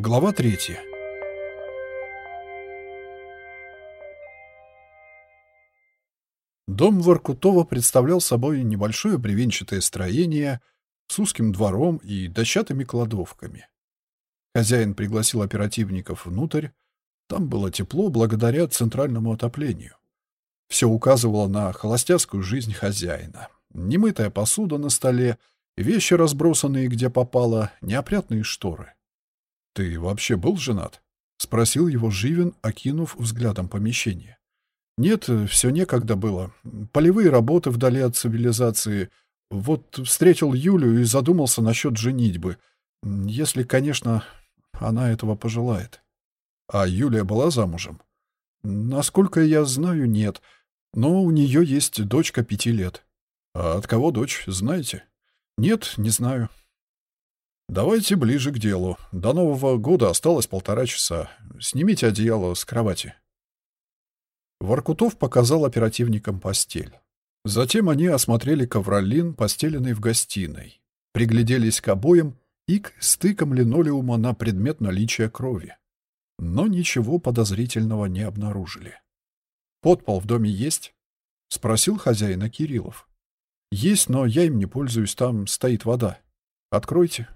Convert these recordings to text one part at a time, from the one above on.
Глава третья. Дом Воркутова представлял собой небольшое бревенчатое строение с узким двором и дощатыми кладовками. Хозяин пригласил оперативников внутрь. Там было тепло благодаря центральному отоплению. Все указывало на холостяцкую жизнь хозяина. Немытая посуда на столе, вещи, разбросанные где попало, неопрятные шторы. «Ты вообще был женат?» — спросил его Живин, окинув взглядом помещение. «Нет, все некогда было. Полевые работы вдали от цивилизации. Вот встретил Юлю и задумался насчет женитьбы. Если, конечно, она этого пожелает». «А Юлия была замужем?» «Насколько я знаю, нет. Но у нее есть дочка пяти лет». «А от кого дочь, знаете?» «Нет, не знаю». «Давайте ближе к делу. До Нового года осталось полтора часа. Снимите одеяло с кровати». Воркутов показал оперативникам постель. Затем они осмотрели ковролин, постеленный в гостиной, пригляделись к обоям и к стыкам линолеума на предмет наличия крови. Но ничего подозрительного не обнаружили. «Подпол в доме есть?» — спросил хозяина Кириллов. «Есть, но я им не пользуюсь, там стоит вода. Откройте».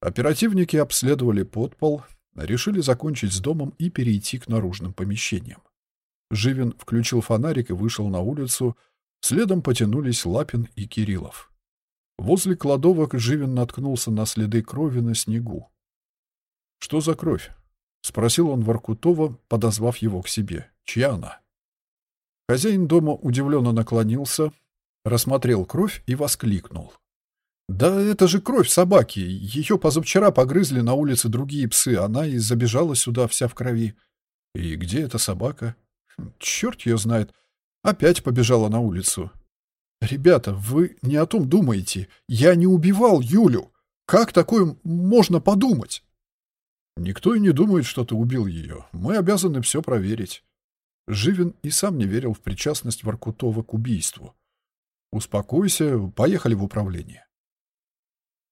Оперативники обследовали подпол, решили закончить с домом и перейти к наружным помещениям. Живин включил фонарик и вышел на улицу, следом потянулись Лапин и Кириллов. Возле кладовок Живин наткнулся на следы крови на снегу. «Что за кровь?» — спросил он Воркутова, подозвав его к себе. «Чья она?» Хозяин дома удивленно наклонился, рассмотрел кровь и воскликнул. «Да это же кровь собаки. Ее позавчера погрызли на улице другие псы. Она и забежала сюда вся в крови. И где эта собака?» «Черт ее знает. Опять побежала на улицу». «Ребята, вы не о том думаете. Я не убивал Юлю. Как такое можно подумать?» «Никто и не думает, что ты убил ее. Мы обязаны все проверить». Живин и сам не верил в причастность Воркутова к убийству. «Успокойся, поехали в управление».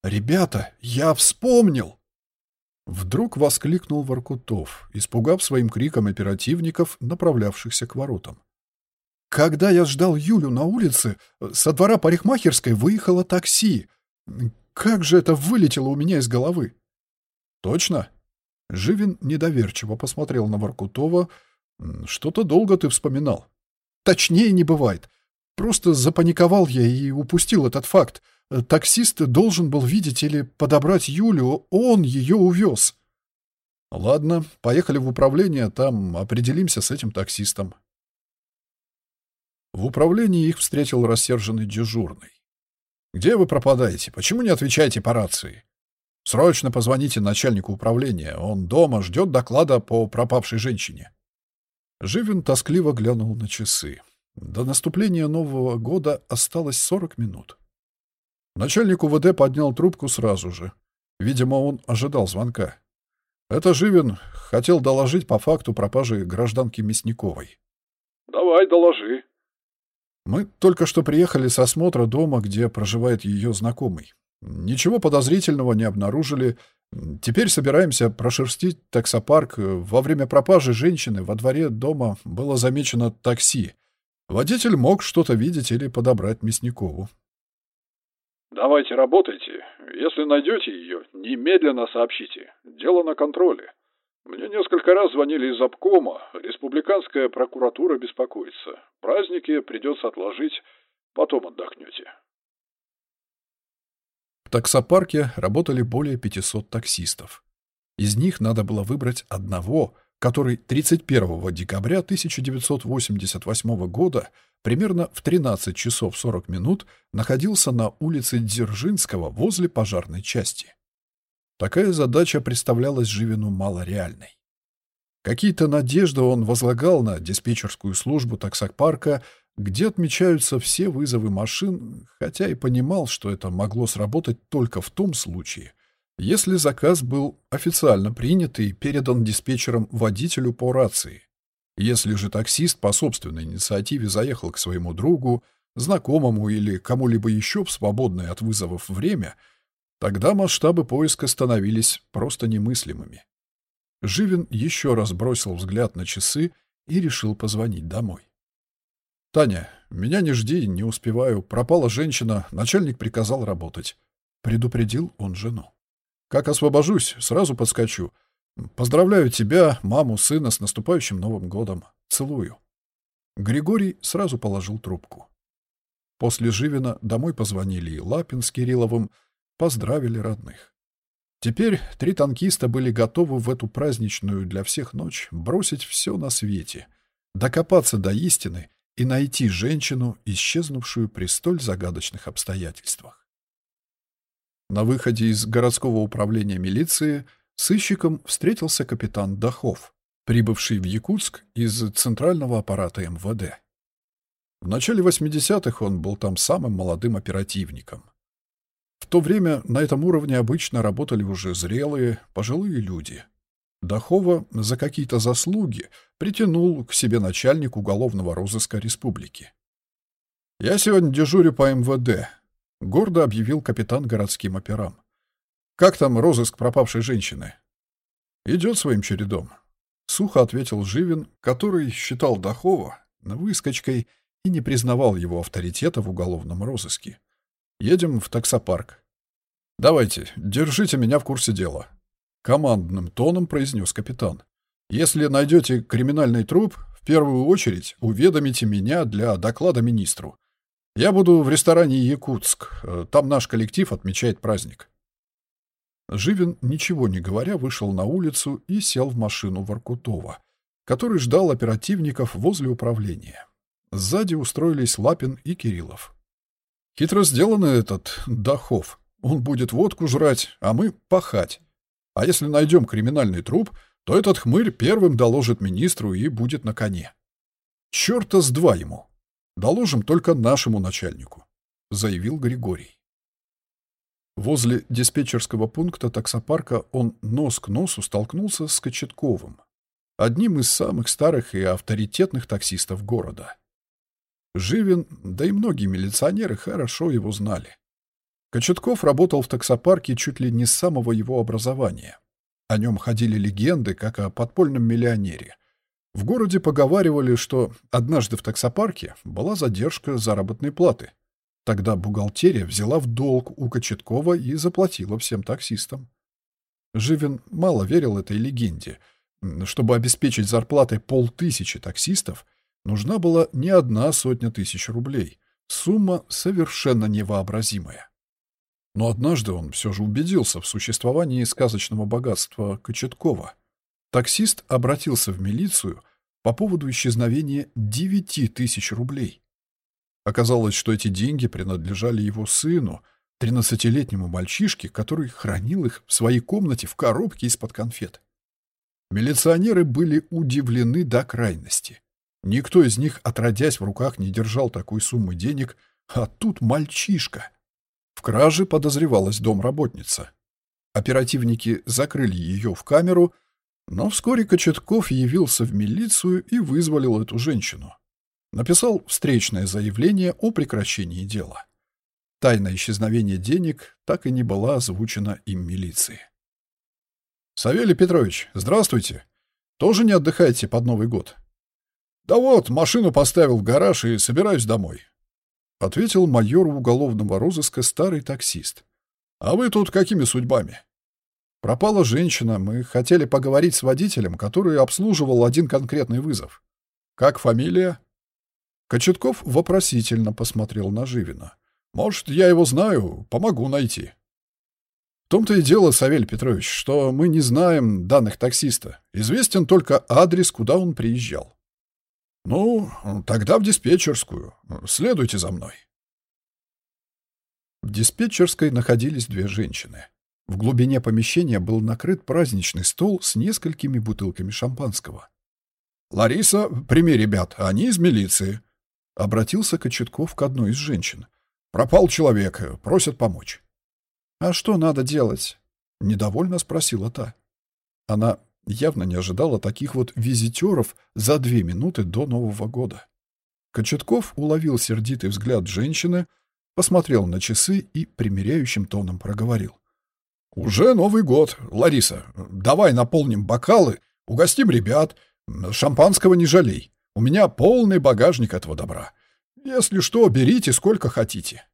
«Ребята, я вспомнил!» Вдруг воскликнул Воркутов, испугав своим криком оперативников, направлявшихся к воротам. «Когда я ждал Юлю на улице, со двора парикмахерской выехало такси. Как же это вылетело у меня из головы?» «Точно?» Живин недоверчиво посмотрел на Воркутова. «Что-то долго ты вспоминал». «Точнее не бывает. Просто запаниковал я и упустил этот факт. Э, таксист должен был видеть или подобрать Юлю, он ее увез. Ладно, поехали в управление, там определимся с этим таксистом. В управлении их встретил рассерженный дежурный. «Где вы пропадаете? Почему не отвечаете по рации? Срочно позвоните начальнику управления. Он дома ждет доклада по пропавшей женщине». Живин тоскливо глянул на часы. До наступления Нового года осталось 40 минут. Начальник УВД поднял трубку сразу же. Видимо, он ожидал звонка. Это Живин хотел доложить по факту пропажи гражданки Мясниковой. «Давай, доложи». Мы только что приехали с осмотра дома, где проживает ее знакомый. Ничего подозрительного не обнаружили. Теперь собираемся прошерстить таксопарк. Во время пропажи женщины во дворе дома было замечено такси. Водитель мог что-то видеть или подобрать Мясникову. Давайте работайте. Если найдете ее, немедленно сообщите. Дело на контроле. Мне несколько раз звонили из обкома. Республиканская прокуратура беспокоится. Праздники придется отложить. Потом отдохнете. В таксопарке работали более 500 таксистов. Из них надо было выбрать одного, который 31 декабря 1988 года примерно в 13 часов 40 минут находился на улице Дзержинского возле пожарной части. Такая задача представлялась Живину малореальной. Какие-то надежды он возлагал на диспетчерскую службу таксопарка, где отмечаются все вызовы машин, хотя и понимал, что это могло сработать только в том случае, если заказ был официально принят и передан диспетчером водителю по рации. Если же таксист по собственной инициативе заехал к своему другу, знакомому или кому-либо еще в свободное от вызовов время, Тогда масштабы поиска становились просто немыслимыми. Живин еще раз бросил взгляд на часы и решил позвонить домой. «Таня, меня не жди, не успеваю. Пропала женщина, начальник приказал работать». Предупредил он жену. «Как освобожусь, сразу подскочу. Поздравляю тебя, маму, сына с наступающим Новым годом. Целую». Григорий сразу положил трубку. После Живина домой позвонили и Лапин с Кирилловым, поздравили родных. Теперь три танкиста были готовы в эту праздничную для всех ночь бросить все на свете, докопаться до истины и найти женщину, исчезнувшую при столь загадочных обстоятельствах. На выходе из городского управления милиции сыщиком встретился капитан Дахов, прибывший в Якутск из центрального аппарата МВД. В начале 80-х он был там самым молодым оперативником. В то время на этом уровне обычно работали уже зрелые, пожилые люди. Дахова за какие-то заслуги притянул к себе начальник уголовного розыска республики. «Я сегодня дежурю по МВД», — гордо объявил капитан городским операм. «Как там розыск пропавшей женщины?» «Идет своим чередом», — сухо ответил Живин, который считал Дахова выскочкой и не признавал его авторитета в уголовном розыске. «Едем в таксопарк». «Давайте, держите меня в курсе дела», — командным тоном произнес капитан. «Если найдете криминальный труп, в первую очередь уведомите меня для доклада министру. Я буду в ресторане «Якутск». Там наш коллектив отмечает праздник». Живин, ничего не говоря, вышел на улицу и сел в машину Воркутова, который ждал оперативников возле управления. Сзади устроились Лапин и Кириллов. Хитро сделано этот Дахов. Он будет водку жрать, а мы пахать. А если найдем криминальный труп, то этот хмырь первым доложит министру и будет на коне. Чёрта с два ему. Доложим только нашему начальнику, заявил Григорий. Возле диспетчерского пункта таксопарка он нос к носу столкнулся с Кочетковым, одним из самых старых и авторитетных таксистов города. Живин, да и многие милиционеры хорошо его знали. Кочетков работал в таксопарке чуть ли не с самого его образования. О нем ходили легенды, как о подпольном миллионере. В городе поговаривали, что однажды в таксопарке была задержка заработной платы. Тогда бухгалтерия взяла в долг у Кочеткова и заплатила всем таксистам. Живин мало верил этой легенде. Чтобы обеспечить зарплатой полтысячи таксистов, нужна была не одна сотня тысяч рублей. Сумма совершенно невообразимая. Но однажды он все же убедился в существовании сказочного богатства Кочеткова. Таксист обратился в милицию по поводу исчезновения девяти тысяч рублей. Оказалось, что эти деньги принадлежали его сыну, тринадцатилетнему мальчишке, который хранил их в своей комнате в коробке из-под конфет. Милиционеры были удивлены до крайности. Никто из них, отродясь в руках, не держал такой суммы денег, а тут мальчишка. В краже подозревалась домработница. Оперативники закрыли ее в камеру, но вскоре Кочетков явился в милицию и вызволил эту женщину написал встречное заявление о прекращении дела. Тайна исчезновения денег так и не была озвучена им милиции. «Савелий Петрович, здравствуйте. Тоже не отдыхаете под Новый год?» «Да вот, машину поставил в гараж и собираюсь домой», — ответил майор уголовного розыска старый таксист. «А вы тут какими судьбами?» «Пропала женщина. Мы хотели поговорить с водителем, который обслуживал один конкретный вызов». «Как фамилия?» Кочетков вопросительно посмотрел на Живина. «Может, я его знаю, помогу найти». В том-то и дело, Савель Петрович, что мы не знаем данных таксиста. Известен только адрес, куда он приезжал. Ну, тогда в диспетчерскую. Следуйте за мной. В диспетчерской находились две женщины. В глубине помещения был накрыт праздничный стол с несколькими бутылками шампанского. «Лариса, прими ребят, они из милиции», Обратился Кочетков к одной из женщин. «Пропал человек, просят помочь». «А что надо делать?» — недовольно спросила та. Она явно не ожидала таких вот визитеров за две минуты до Нового года. Кочетков уловил сердитый взгляд женщины, посмотрел на часы и примиряющим тоном проговорил. Уже Новый год. Лариса, давай наполним бокалы, угостим ребят. Шампанского не жалей. У меня полный багажник этого добра. Если что, берите сколько хотите.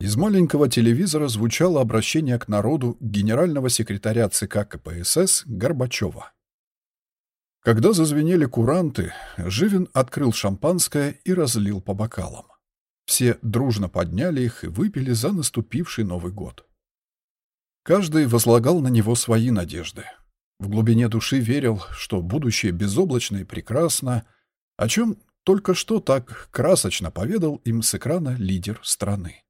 Из маленького телевизора звучало обращение к народу генерального секретаря ЦК КПСС Горбачева. Когда зазвенели куранты, Живин открыл шампанское и разлил по бокалам. Все дружно подняли их и выпили за наступивший Новый год. Каждый возлагал на него свои надежды. В глубине души верил, что будущее безоблачно и прекрасно, о чем только что так красочно поведал им с экрана лидер страны.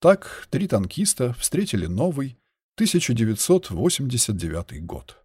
Так три танкиста встретили новый 1989 год.